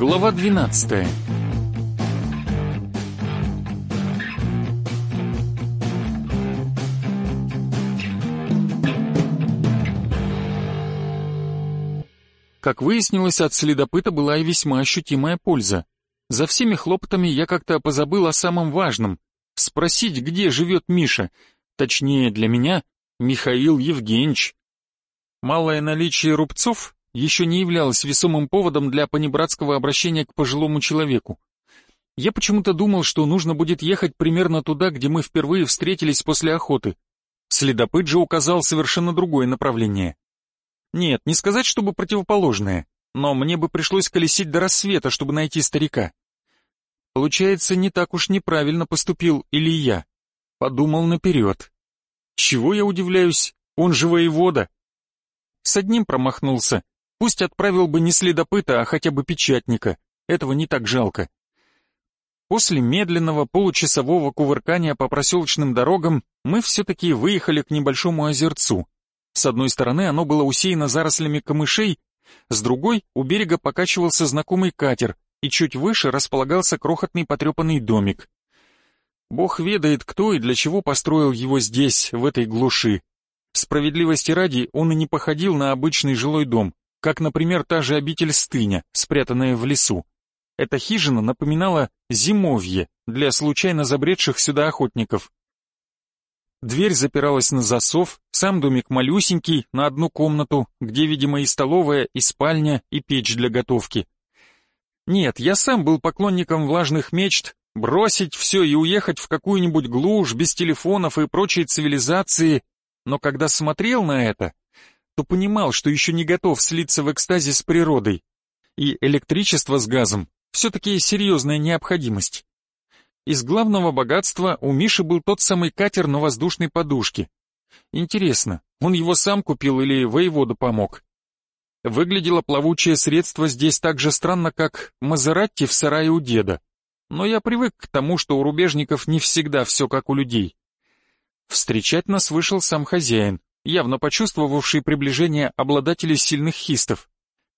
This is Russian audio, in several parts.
Глава 12 Как выяснилось, от следопыта была и весьма ощутимая польза. За всеми хлопотами я как-то позабыл о самом важном — спросить, где живет Миша, точнее для меня — Михаил Евгеньевич. Малое наличие рубцов еще не являлось весомым поводом для понебратского обращения к пожилому человеку. Я почему-то думал, что нужно будет ехать примерно туда, где мы впервые встретились после охоты. Следопыт же указал совершенно другое направление. Нет, не сказать, чтобы противоположное, но мне бы пришлось колесить до рассвета, чтобы найти старика. Получается, не так уж неправильно поступил или я. Подумал наперед. Чего я удивляюсь, он же воевода. С одним промахнулся, пусть отправил бы не следопыта, а хотя бы печатника, этого не так жалко. После медленного получасового кувыркания по проселочным дорогам мы все-таки выехали к небольшому озерцу. С одной стороны оно было усеяно зарослями камышей, с другой у берега покачивался знакомый катер, и чуть выше располагался крохотный потрепанный домик. Бог ведает, кто и для чего построил его здесь, в этой глуши. Справедливости ради, он и не походил на обычный жилой дом, как, например, та же обитель Стыня, спрятанная в лесу. Эта хижина напоминала зимовье для случайно забредших сюда охотников. Дверь запиралась на засов, сам домик малюсенький, на одну комнату, где, видимо, и столовая, и спальня, и печь для готовки. Нет, я сам был поклонником влажных мечт, бросить все и уехать в какую-нибудь глушь, без телефонов и прочей цивилизации, но когда смотрел на это, то понимал, что еще не готов слиться в экстазе с природой. И электричество с газом все-таки серьезная необходимость. Из главного богатства у Миши был тот самый катер на воздушной подушке. Интересно, он его сам купил или воевода помог? Выглядело плавучее средство здесь так же странно, как Мазератти в сарае у деда. Но я привык к тому, что у рубежников не всегда все как у людей. Встречать нас вышел сам хозяин, явно почувствовавший приближение обладателей сильных хистов.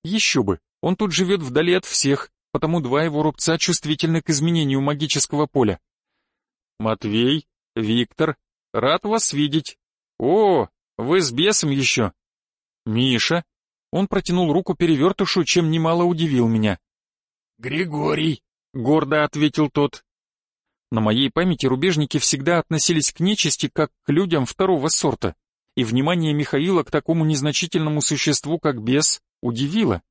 Еще бы, он тут живет вдали от всех, потому два его рубца чувствительны к изменению магического поля. «Матвей, Виктор, рад вас видеть. О, вы с бесом еще. Миша, он протянул руку перевертышу, чем немало удивил меня. «Григорий», — гордо ответил тот. На моей памяти рубежники всегда относились к нечисти как к людям второго сорта, и внимание Михаила к такому незначительному существу, как бес, удивило.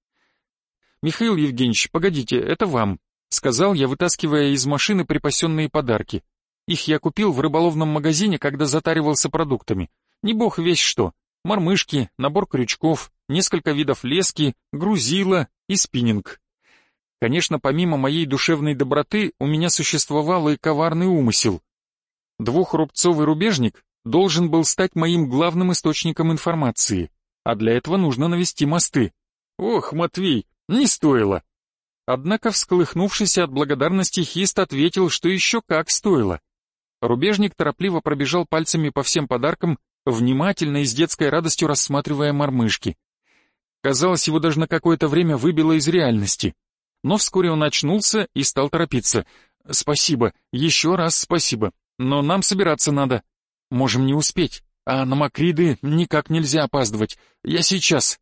«Михаил Евгеньевич, погодите, это вам», — сказал я, вытаскивая из машины припасенные подарки. Их я купил в рыболовном магазине, когда затаривался продуктами. Не бог весь что. Мормышки, набор крючков, несколько видов лески, грузила и спиннинг. Конечно, помимо моей душевной доброты, у меня существовал и коварный умысел. Двухрубцовый рубежник должен был стать моим главным источником информации, а для этого нужно навести мосты. Ох, Матвей, не стоило. Однако, всколыхнувшись от благодарности, Хист ответил, что еще как стоило. Рубежник торопливо пробежал пальцами по всем подаркам, внимательно и с детской радостью рассматривая мормышки. Казалось, его даже на какое-то время выбило из реальности. Но вскоре он очнулся и стал торопиться. «Спасибо, еще раз спасибо, но нам собираться надо. Можем не успеть, а на Макриды никак нельзя опаздывать. Я сейчас».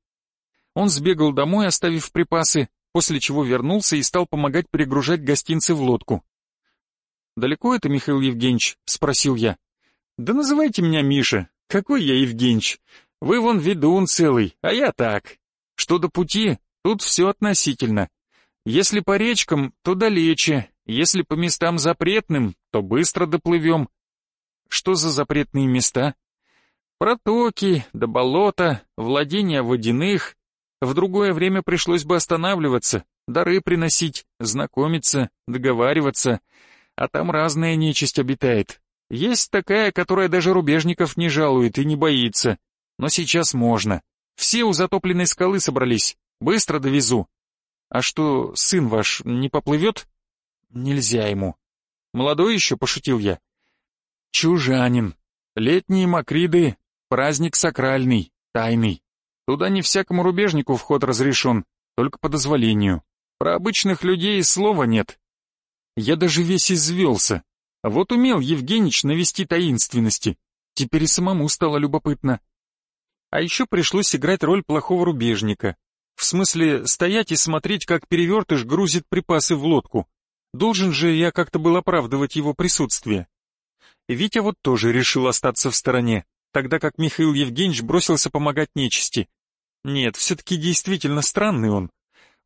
Он сбегал домой, оставив припасы, после чего вернулся и стал помогать перегружать гостинцы в лодку. «Далеко это, Михаил Евгеньевич?» — спросил я. «Да называйте меня Миша. Какой я Евгеньевич? Вы вон ведун целый, а я так. Что до пути, тут все относительно. Если по речкам, то далече, если по местам запретным, то быстро доплывем. Что за запретные места? Протоки, да болота, владения водяных. В другое время пришлось бы останавливаться, дары приносить, знакомиться, договариваться. А там разная нечисть обитает. Есть такая, которая даже рубежников не жалует и не боится. Но сейчас можно. Все у затопленной скалы собрались. Быстро довезу. А что, сын ваш не поплывет? Нельзя ему. Молодой еще, пошутил я. Чужанин. Летние макриды, праздник сакральный, тайный. Туда не всякому рубежнику вход разрешен, только по дозволению. Про обычных людей слова нет. Я даже весь извелся. Вот умел Евгенич навести таинственности. Теперь и самому стало любопытно. А еще пришлось играть роль плохого рубежника. В смысле, стоять и смотреть, как перевертыш грузит припасы в лодку. Должен же я как-то был оправдывать его присутствие. Витя вот тоже решил остаться в стороне, тогда как Михаил Евгеньевич бросился помогать нечисти. Нет, все-таки действительно странный он.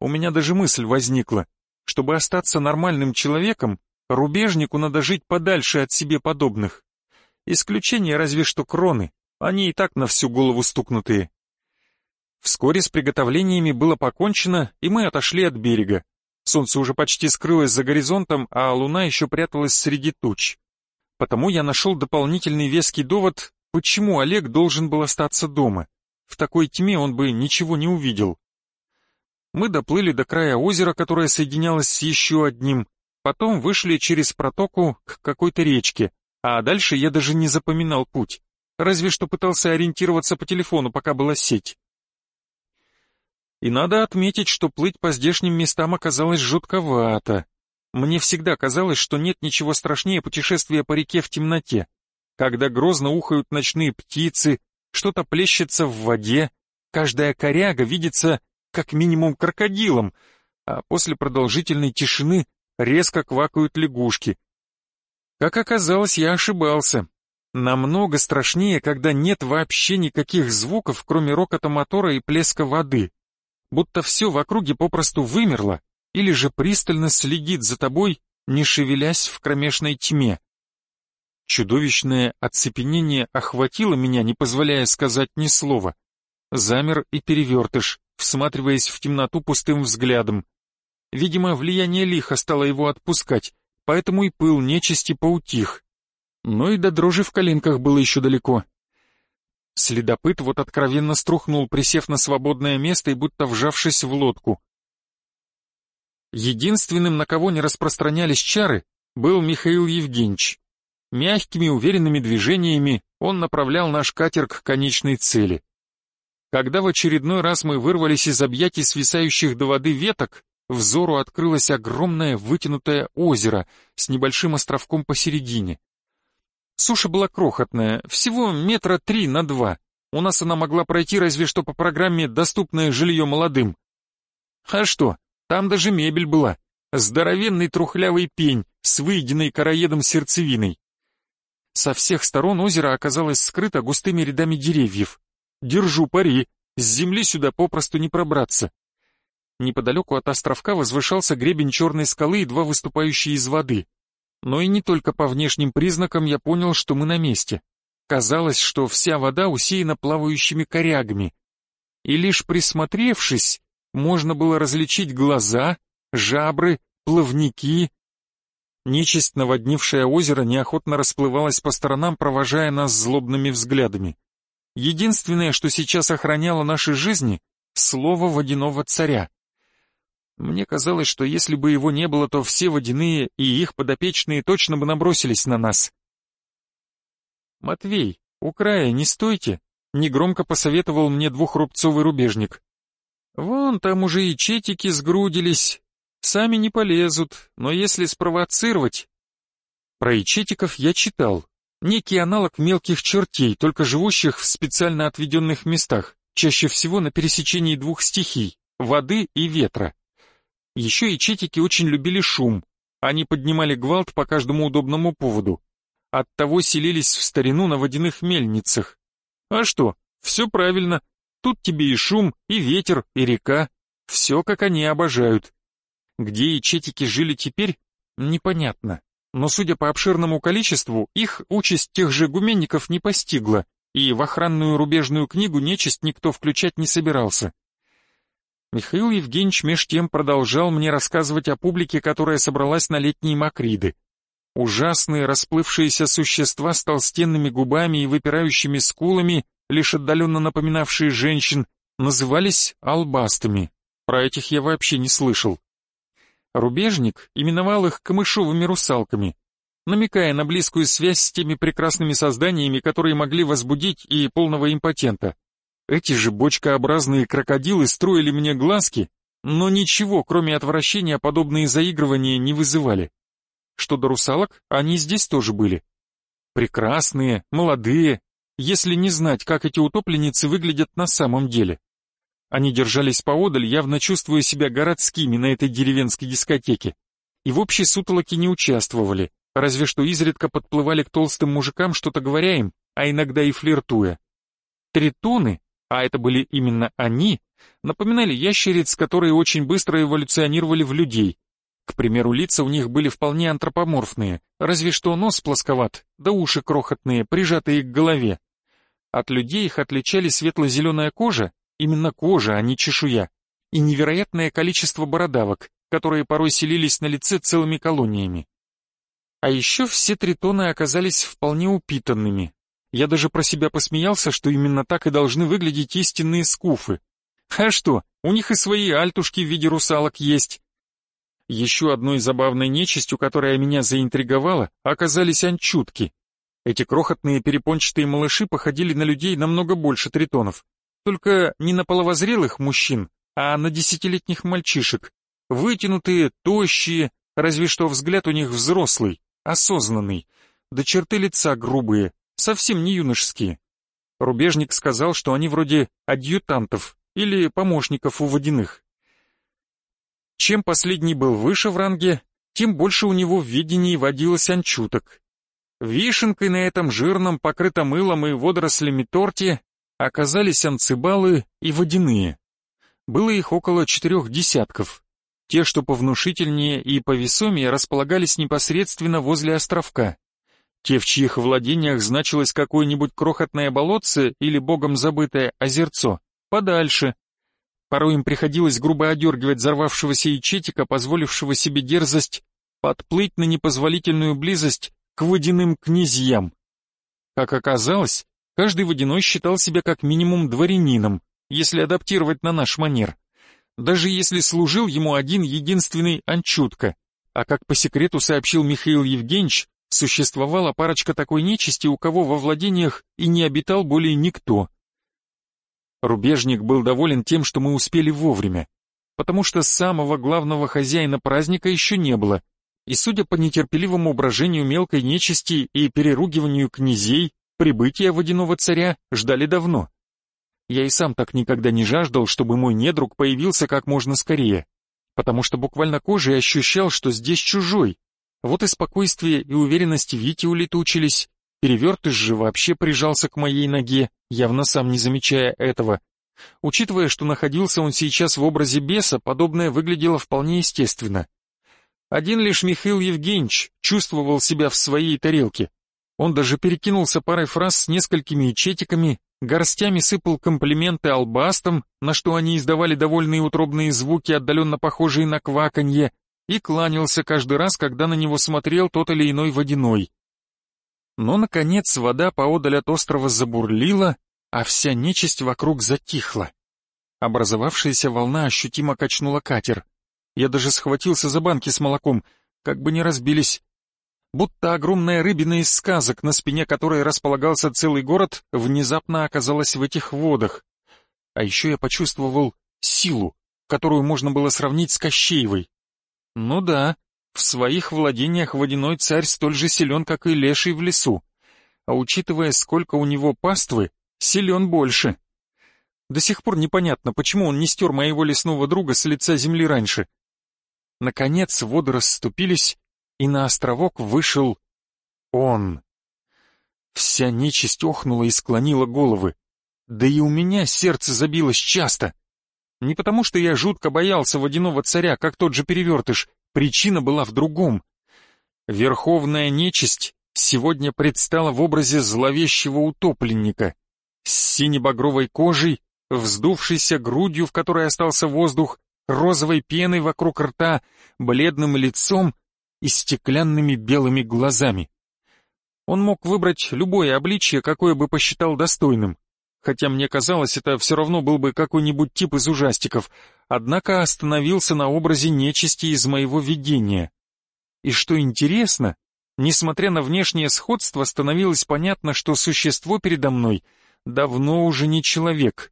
У меня даже мысль возникла. Чтобы остаться нормальным человеком, рубежнику надо жить подальше от себе подобных. Исключение разве что кроны, они и так на всю голову стукнутые. Вскоре с приготовлениями было покончено, и мы отошли от берега. Солнце уже почти скрылось за горизонтом, а луна еще пряталась среди туч. Потому я нашел дополнительный веский довод, почему Олег должен был остаться дома. В такой тьме он бы ничего не увидел. Мы доплыли до края озера, которое соединялось с еще одним, потом вышли через протоку к какой-то речке, а дальше я даже не запоминал путь, разве что пытался ориентироваться по телефону, пока была сеть. И надо отметить, что плыть по здешним местам оказалось жутковато. Мне всегда казалось, что нет ничего страшнее путешествия по реке в темноте, когда грозно ухают ночные птицы, что-то плещется в воде, каждая коряга видится как минимум крокодилом, а после продолжительной тишины резко квакают лягушки. Как оказалось, я ошибался. Намного страшнее, когда нет вообще никаких звуков, кроме рокота мотора и плеска воды будто все в округе попросту вымерло или же пристально следит за тобой, не шевелясь в кромешной тьме. Чудовищное оцепенение охватило меня, не позволяя сказать ни слова. Замер и перевертыш, всматриваясь в темноту пустым взглядом. Видимо, влияние лиха стало его отпускать, поэтому и пыл нечисти поутих. Но и до дрожи в коленках было еще далеко. Следопыт вот откровенно струхнул, присев на свободное место и будто вжавшись в лодку. Единственным, на кого не распространялись чары, был Михаил Евгеньевич. Мягкими, уверенными движениями он направлял наш катер к конечной цели. Когда в очередной раз мы вырвались из объятий свисающих до воды веток, взору открылось огромное вытянутое озеро с небольшим островком посередине. Суша была крохотная, всего метра три на два. У нас она могла пройти разве что по программе «Доступное жилье молодым». А что, там даже мебель была. Здоровенный трухлявый пень с выеденной короедом сердцевиной. Со всех сторон озеро оказалось скрыто густыми рядами деревьев. Держу пари, с земли сюда попросту не пробраться. Неподалеку от островка возвышался гребень черной скалы, едва выступающий из воды. Но и не только по внешним признакам я понял, что мы на месте. Казалось, что вся вода усеяна плавающими корягами. И лишь присмотревшись, можно было различить глаза, жабры, плавники. Нечисть, наводнившая озеро, неохотно расплывалась по сторонам, провожая нас злобными взглядами. Единственное, что сейчас охраняло наши жизни — слово водяного царя. Мне казалось, что если бы его не было, то все водяные и их подопечные точно бы набросились на нас. «Матвей, у края не стойте», — негромко посоветовал мне двухрубцовый рубежник. «Вон там уже и четики сгрудились, сами не полезут, но если спровоцировать...» Про ичетиков я читал. Некий аналог мелких чертей, только живущих в специально отведенных местах, чаще всего на пересечении двух стихий — воды и ветра. Еще и четики очень любили шум. Они поднимали гвалт по каждому удобному поводу. Оттого селились в старину на водяных мельницах. А что, все правильно. Тут тебе и шум, и ветер, и река. Все, как они обожают. Где и четики жили теперь, непонятно. Но судя по обширному количеству, их участь тех же гуменников не постигла, и в охранную рубежную книгу нечисть никто включать не собирался. Михаил Евгеньевич меж тем продолжал мне рассказывать о публике, которая собралась на летние макриды. Ужасные расплывшиеся существа с толстенными губами и выпирающими скулами, лишь отдаленно напоминавшие женщин, назывались албастами. Про этих я вообще не слышал. Рубежник именовал их камышовыми русалками, намекая на близкую связь с теми прекрасными созданиями, которые могли возбудить и полного импотента. Эти же бочкообразные крокодилы строили мне глазки, но ничего, кроме отвращения, подобные заигрывания не вызывали. Что до русалок, они здесь тоже были. Прекрасные, молодые, если не знать, как эти утопленницы выглядят на самом деле. Они держались поодаль, явно чувствуя себя городскими на этой деревенской дискотеке, и в общей сутолоке не участвовали, разве что изредка подплывали к толстым мужикам, что-то говоря им, а иногда и флиртуя. Тритоны, а это были именно они, напоминали ящериц, которые очень быстро эволюционировали в людей. К примеру, лица у них были вполне антропоморфные, разве что нос плосковат, да уши крохотные, прижатые к голове. От людей их отличали светло-зеленая кожа Именно кожа, а не чешуя. И невероятное количество бородавок, которые порой селились на лице целыми колониями. А еще все тритоны оказались вполне упитанными. Я даже про себя посмеялся, что именно так и должны выглядеть истинные скуфы. А что, у них и свои альтушки в виде русалок есть. Еще одной забавной нечистью, которая меня заинтриговала, оказались анчутки. Эти крохотные перепончатые малыши походили на людей намного больше тритонов. Только не на половозрелых мужчин, а на десятилетних мальчишек. Вытянутые, тощие, разве что взгляд у них взрослый, осознанный. Да черты лица грубые, совсем не юношеские. Рубежник сказал, что они вроде адъютантов или помощников у водяных. Чем последний был выше в ранге, тем больше у него в видении водилось анчуток. Вишенкой на этом жирном, покрытом мылом и водорослями торте оказались анцибалы и водяные. Было их около четырех десятков. Те, что повнушительнее и повесомее, располагались непосредственно возле островка. Те, в чьих владениях значилось какое-нибудь крохотное болотце или богом забытое озерцо, подальше. Порой им приходилось грубо одергивать взорвавшегося ичетика, позволившего себе дерзость подплыть на непозволительную близость к водяным князьям. Как оказалось, Каждый водяной считал себя как минимум дворянином, если адаптировать на наш манер. Даже если служил ему один единственный анчутка. А как по секрету сообщил Михаил Евгеньевич, существовала парочка такой нечисти, у кого во владениях и не обитал более никто. Рубежник был доволен тем, что мы успели вовремя, потому что самого главного хозяина праздника еще не было, и судя по нетерпеливому брожению мелкой нечисти и переругиванию князей, Прибытия водяного царя ждали давно. Я и сам так никогда не жаждал, чтобы мой недруг появился как можно скорее, потому что буквально кожей ощущал, что здесь чужой. Вот и спокойствие и уверенность Вити улетучились, перевертыш же вообще прижался к моей ноге, явно сам не замечая этого. Учитывая, что находился он сейчас в образе беса, подобное выглядело вполне естественно. Один лишь Михаил Евгеньевич чувствовал себя в своей тарелке, он даже перекинулся парой фраз с несколькими четиками, горстями сыпал комплименты албастам, на что они издавали довольные утробные звуки, отдаленно похожие на кваканье, и кланялся каждый раз, когда на него смотрел тот или иной водяной. Но, наконец, вода поодаль от острова забурлила, а вся нечисть вокруг затихла. Образовавшаяся волна ощутимо качнула катер. Я даже схватился за банки с молоком, как бы не разбились, будто огромная рыбина из сказок, на спине которой располагался целый город, внезапно оказалась в этих водах. А еще я почувствовал силу, которую можно было сравнить с Кощеевой. Ну да, в своих владениях водяной царь столь же силен, как и леший в лесу. А учитывая, сколько у него паствы, силен больше. До сих пор непонятно, почему он не стер моего лесного друга с лица земли раньше. Наконец воды расступились, и на островок вышел он. Вся нечисть охнула и склонила головы. Да и у меня сердце забилось часто. Не потому, что я жутко боялся водяного царя, как тот же перевертыш, причина была в другом. Верховная нечисть сегодня предстала в образе зловещего утопленника, с синебагровой кожей, вздувшейся грудью, в которой остался воздух, розовой пеной вокруг рта, бледным лицом и стеклянными белыми глазами. Он мог выбрать любое обличье, какое бы посчитал достойным, хотя мне казалось, это все равно был бы какой-нибудь тип из ужастиков, однако остановился на образе нечисти из моего видения. И что интересно, несмотря на внешнее сходство, становилось понятно, что существо передо мной давно уже не человек.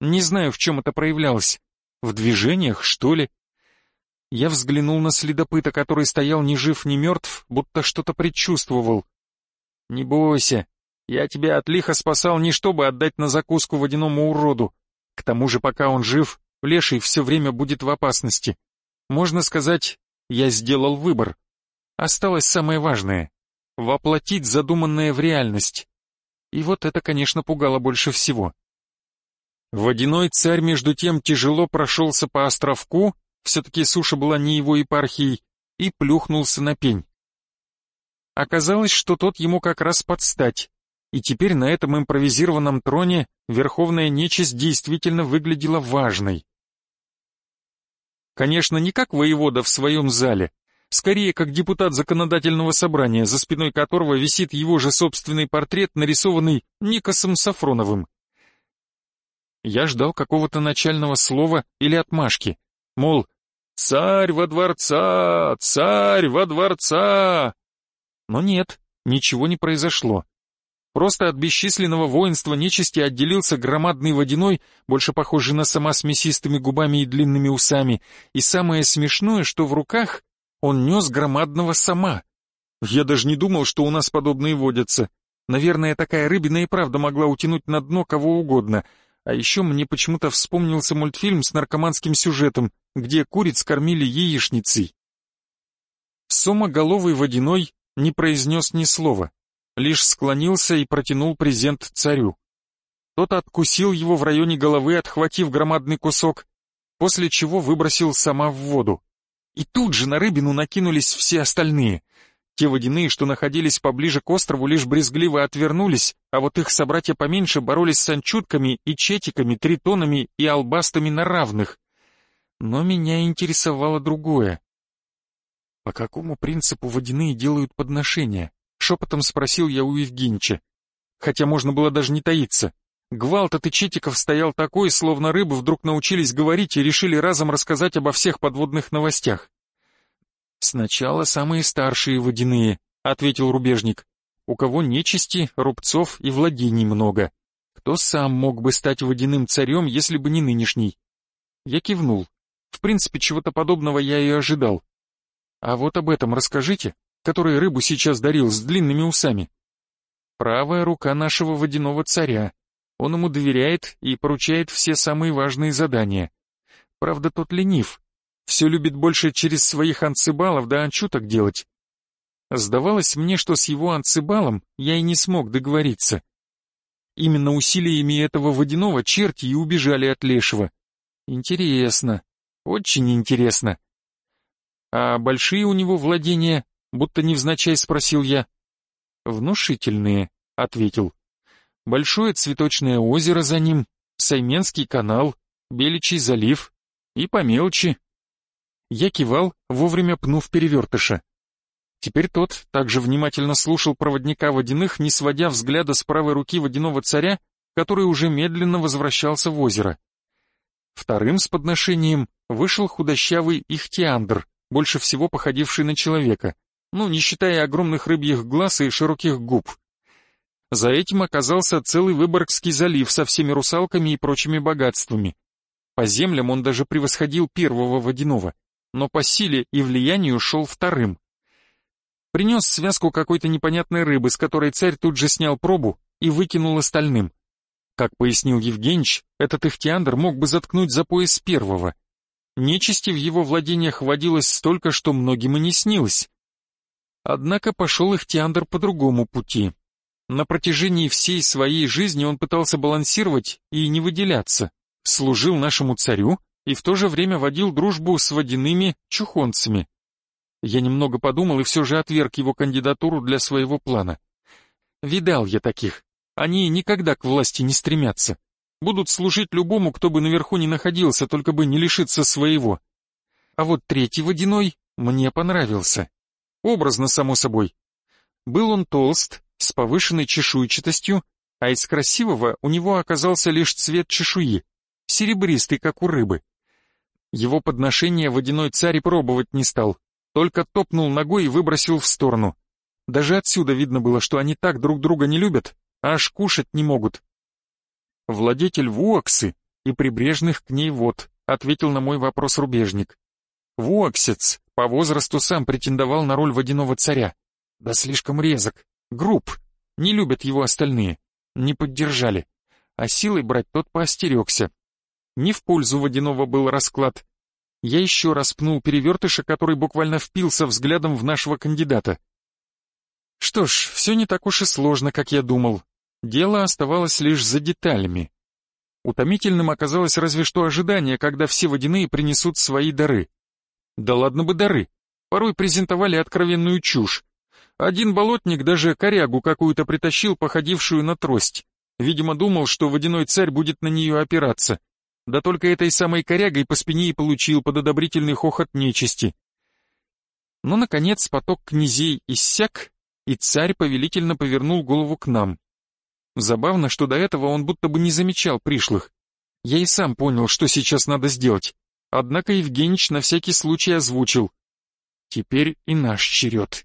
Не знаю, в чем это проявлялось. В движениях, что ли? Я взглянул на следопыта, который стоял ни жив, ни мертв, будто что-то предчувствовал. «Не бойся, я тебя от лиха спасал не чтобы отдать на закуску водяному уроду. К тому же, пока он жив, леший все время будет в опасности. Можно сказать, я сделал выбор. Осталось самое важное — воплотить задуманное в реальность. И вот это, конечно, пугало больше всего. Водяной царь, между тем, тяжело прошелся по островку, все-таки суша была не его епархией, и плюхнулся на пень. Оказалось, что тот ему как раз подстать, и теперь на этом импровизированном троне верховная нечисть действительно выглядела важной. Конечно, не как воевода в своем зале, скорее как депутат законодательного собрания, за спиной которого висит его же собственный портрет, нарисованный Никосом Сафроновым. Я ждал какого-то начального слова или отмашки, мол, «Царь во дворца! Царь во дворца!» Но нет, ничего не произошло. Просто от бесчисленного воинства нечисти отделился громадный водяной, больше похожий на сама с мясистыми губами и длинными усами, и самое смешное, что в руках он нес громадного сама. Я даже не думал, что у нас подобные водятся. Наверное, такая рыбина и правда могла утянуть на дно кого угодно. А еще мне почему-то вспомнился мультфильм с наркоманским сюжетом, где куриц кормили яичницей. Сомоголовый водяной не произнес ни слова, лишь склонился и протянул презент царю. Тот откусил его в районе головы, отхватив громадный кусок, после чего выбросил сама в воду. И тут же на рыбину накинулись все остальные. Те водяные, что находились поближе к острову, лишь брезгливо отвернулись, а вот их собратья поменьше боролись с анчутками и четиками, тритонами и албастами на равных. Но меня интересовало другое. «По какому принципу водяные делают подношения?» — шепотом спросил я у Евгеньевича. Хотя можно было даже не таиться. Гвалт от ичетиков стоял такой, словно рыбы вдруг научились говорить и решили разом рассказать обо всех подводных новостях. «Сначала самые старшие водяные», — ответил рубежник. «У кого нечисти, рубцов и владений много. Кто сам мог бы стать водяным царем, если бы не нынешний?» Я кивнул. В принципе, чего-то подобного я и ожидал. «А вот об этом расскажите, который рыбу сейчас дарил с длинными усами». «Правая рука нашего водяного царя», он ему доверяет и поручает все самые важные задания. Правда, тот ленив. Все любит больше через своих анцибалов да анчуток делать. Сдавалось мне, что с его анцибалом я и не смог договориться. Именно усилиями этого водяного черти и убежали от лешего. Интересно, очень интересно. А большие у него владения, будто невзначай спросил я. Внушительные, ответил. Большое цветочное озеро за ним, Сайменский канал, Беличий залив и по. Я кивал, вовремя пнув перевертыша. Теперь тот также внимательно слушал проводника водяных, не сводя взгляда с правой руки водяного царя, который уже медленно возвращался в озеро. Вторым с подношением вышел худощавый ихтиандр, больше всего походивший на человека, ну, не считая огромных рыбьих глаз и широких губ. За этим оказался целый Выборгский залив со всеми русалками и прочими богатствами. По землям он даже превосходил первого водяного, но по силе и влиянию шел вторым. Принес связку какой-то непонятной рыбы, с которой царь тут же снял пробу и выкинул остальным. Как пояснил Евгеньевич, этот ихтиандр мог бы заткнуть за пояс первого. Нечисти в его владениях водилось столько, что многим и не снилось. Однако пошел ихтиандр по другому пути. На протяжении всей своей жизни он пытался балансировать и не выделяться, служил нашему царю и в то же время водил дружбу с водяными чухонцами. Я немного подумал и все же отверг его кандидатуру для своего плана. Видал я таких. Они никогда к власти не стремятся. Будут служить любому, кто бы наверху не находился, только бы не лишиться своего. А вот третий водяной мне понравился. Образно, само собой. Был он толст, с повышенной чешуйчатостью, а из красивого у него оказался лишь цвет чешуи, серебристый, как у рыбы. Его подношение водяной царь пробовать не стал, только топнул ногой и выбросил в сторону. Даже отсюда видно было, что они так друг друга не любят, а аж кушать не могут. Владетель Вуаксы и прибрежных к ней вод, ответил на мой вопрос рубежник. Вуаксец по возрасту сам претендовал на роль водяного царя. Да слишком резок, груб, не любят его остальные, не поддержали. А силой брать тот поостерегся. Не в пользу водяного был расклад. Я еще раз пнул перевертыша, который буквально впился взглядом в нашего кандидата. Что ж, все не так уж и сложно, как я думал. Дело оставалось лишь за деталями. Утомительным оказалось разве что ожидание, когда все водяные принесут свои дары. Да ладно бы дары. Порой презентовали откровенную чушь. Один болотник даже корягу какую-то притащил, походившую на трость. Видимо, думал, что водяной царь будет на нее опираться. Да только этой самой корягой по спине и получил под одобрительный хохот нечисти. Но, наконец, поток князей иссяк, и царь повелительно повернул голову к нам. Забавно, что до этого он будто бы не замечал пришлых. Я и сам понял, что сейчас надо сделать. Однако Евгеньевич на всякий случай озвучил. Теперь и наш черед.